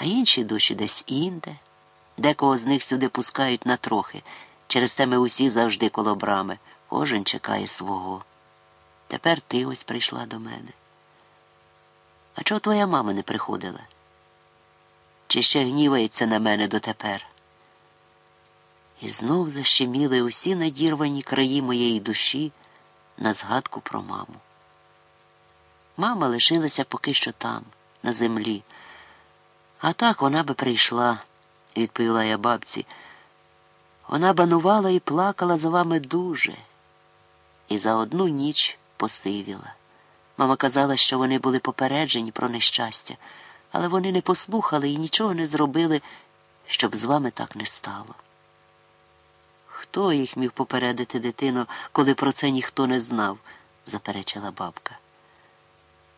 а інші душі десь інде. Декого з них сюди пускають на трохи. Через те ми усі завжди коло брами. Кожен чекає свого. Тепер ти ось прийшла до мене. А чого твоя мама не приходила? Чи ще гнівається на мене дотепер? І знов защеміли усі надірвані краї моєї душі на згадку про маму. Мама лишилася поки що там, на землі. А так вона би прийшла, відповіла я бабці. Вона банувала і плакала за вами дуже, і за одну ніч посивіла. Мама казала, що вони були попереджені про нещастя, але вони не послухали і нічого не зробили, щоб з вами так не стало. Хто їх міг попередити дитину, коли про це ніхто не знав, заперечила бабка.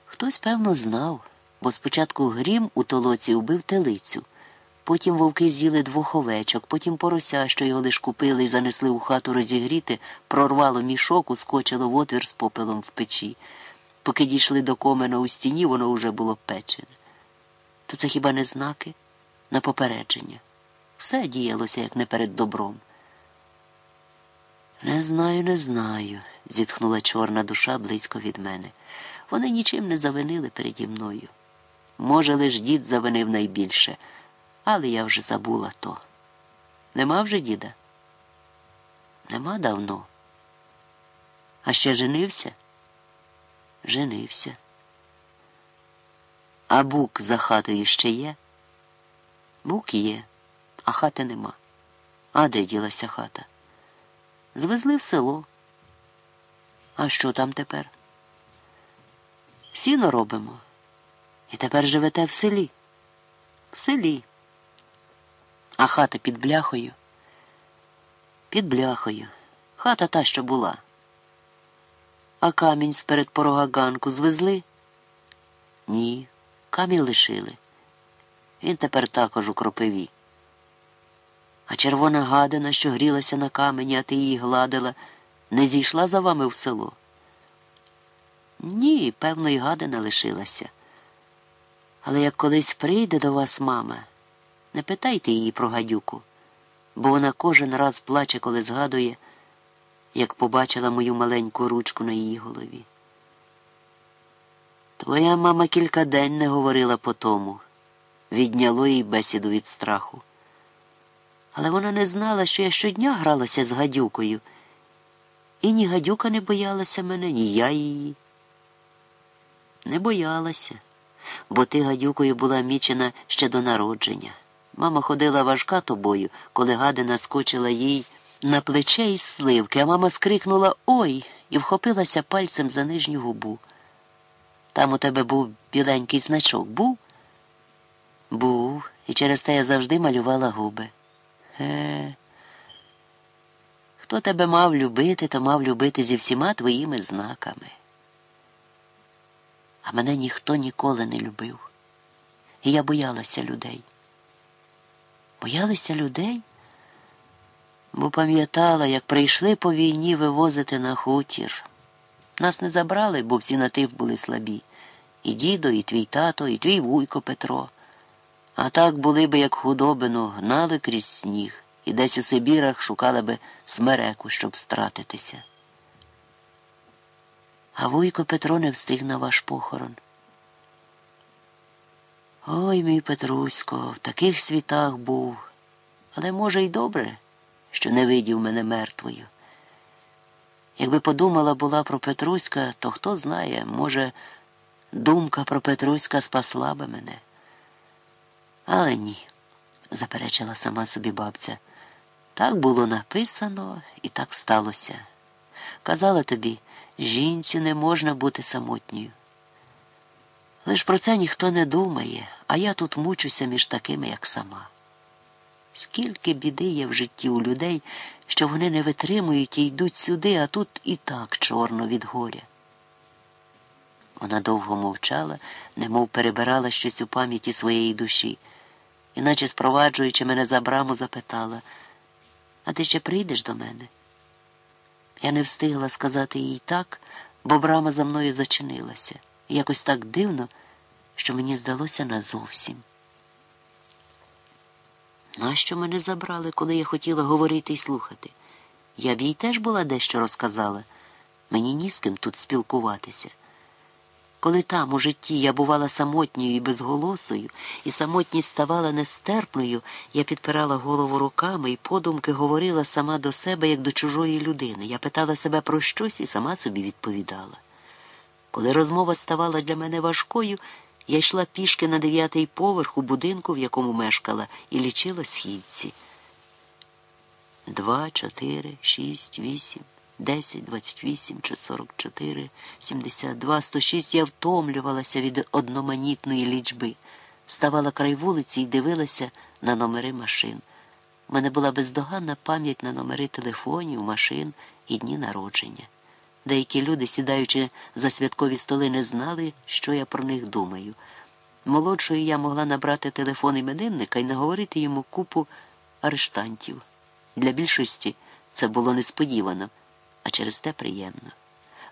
Хтось, певно, знав, бо спочатку грім у толоці убив телицю. Потім вовки з'їли двох овечок, потім порося, що його лиш купили і занесли у хату розігріти, прорвало мішок, ускочило в отвір з попелом в печі. Поки дійшли до комена у стіні, воно вже було печене. То це хіба не знаки? На попередження. Все діялося, як не перед добром. Не знаю, не знаю, зітхнула чорна душа близько від мене. Вони нічим не завинили переді мною. Може, лиш дід завинив найбільше, але я вже забула то. Нема вже діда? Нема давно. А ще женився? Женився. А бук за хатою ще є? Бук є, а хати нема. А де ділася хата? Звезли в село. А що там тепер? Сіно робимо. І тепер живете в селі. В селі. А хата під бляхою? Під бляхою. Хата та, що була. А камінь сперед порога ганку звезли? Ні, камінь лишили. Він тепер також у кропиві. А червона гадина, що грілася на камені, а ти її гладила, не зійшла за вами в село? Ні, певно, і гадина лишилася. Але як колись прийде до вас мама, не питайте її про гадюку, бо вона кожен раз плаче, коли згадує, як побачила мою маленьку ручку на її голові. Твоя мама кілька день не говорила по тому, відняло їй бесіду від страху. Але вона не знала, що я щодня гралася з гадюкою, і ні гадюка не боялася мене, ні я її. Не боялася, бо ти гадюкою була мічена ще до народження. Мама ходила важка тобою, коли гадина скочила їй на плече із сливки, а мама скрикнула Ой і вхопилася пальцем за нижню губу. Там у тебе був біленький значок, був? Був, і через те я завжди малювала губи. Е, хто тебе мав любити, то мав любити зі всіма твоїми знаками. А мене ніхто ніколи не любив. І я боялася людей. Боялися людей, бо пам'ятала, як прийшли по війні вивозити на хутір. Нас не забрали, бо всі на тих були слабі. І дідо, і твій тато, і твій вуйко Петро. А так були би, як худобину, гнали крізь сніг і десь у Сибірах шукали би смереку, щоб стратитися. А вуйко Петро не встиг на ваш похорон. Ой, мій Петрусько, в таких світах був, але, може, й добре, що не видів мене мертвою. Якби подумала була про Петруська, то хто знає, може, думка про Петруська спасла би мене. Але ні, заперечила сама собі бабця. Так було написано і так сталося. Казала тобі, жінці не можна бути самотньою. Лиш про це ніхто не думає, а я тут мучуся між такими, як сама. Скільки біди є в житті у людей, що вони не витримують і йдуть сюди, а тут і так чорно від горя. Вона довго мовчала, немов перебирала щось у пам'яті своєї душі, іначе, спроваджуючи мене за браму, запитала, а ти ще прийдеш до мене? Я не встигла сказати їй так, бо брама за мною зачинилася. Якось так дивно, що мені здалося назовсім. Нащо мене забрали, коли я хотіла говорити і слухати? Я б їй теж була дещо розказала. Мені ні з ким тут спілкуватися. Коли там у житті я бувала самотньою і безголосою, і самотність ставала нестерпною, я підпирала голову руками і подумки говорила сама до себе, як до чужої людини. Я питала себе про щось і сама собі відповідала. Коли розмова ставала для мене важкою, я йшла пішки на дев'ятий поверх у будинку, в якому мешкала, і лічила східці. Два, чотири, шість, вісім. Десять, двадцять вісім, сорок чотири, сімдесят два, я втомлювалася від одноманітної лічби, ставала край вулиці і дивилася на номери машин. У мене була бездоганна пам'ять на номери телефонів, машин і дні народження. Деякі люди, сідаючи за святкові столи, не знали, що я про них думаю. Молодшою я могла набрати телефон іменинника і наговорити йому купу арештантів. Для більшості це було несподівано а через те приємно.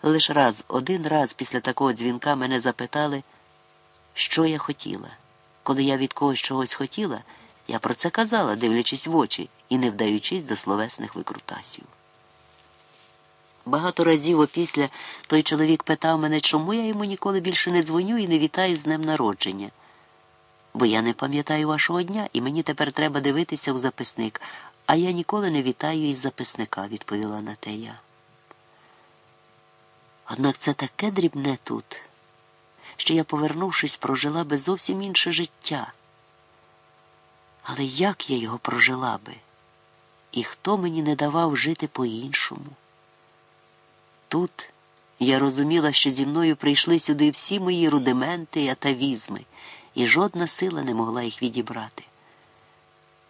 Лиш раз, один раз після такого дзвінка мене запитали, що я хотіла. Коли я від когось чогось хотіла, я про це казала, дивлячись в очі і не вдаючись до словесних викрутасів. Багато разів опісля той чоловік питав мене, чому я йому ніколи більше не дзвоню і не вітаю з днем народження. Бо я не пам'ятаю вашого дня, і мені тепер треба дивитися у записник, а я ніколи не вітаю із записника, відповіла на те я. Однак це таке дрібне тут, що я, повернувшись, прожила би зовсім інше життя. Але як я його прожила би? І хто мені не давав жити по-іншому? Тут я розуміла, що зі мною прийшли сюди всі мої рудименти і атавізми, і жодна сила не могла їх відібрати.